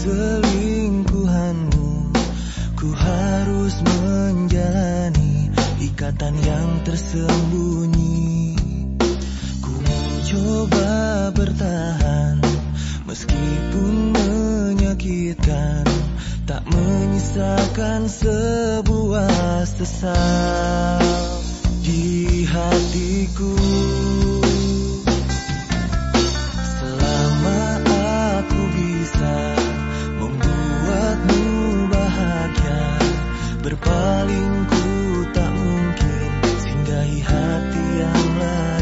selingkuhanmu Ku harus menjalani ikatan yang tersembunyi. Ku mencoba bertahan Meskipun menyakitkan Tak menyisakan sebuah sesal Di hatiku selingkuhanmu Ku harus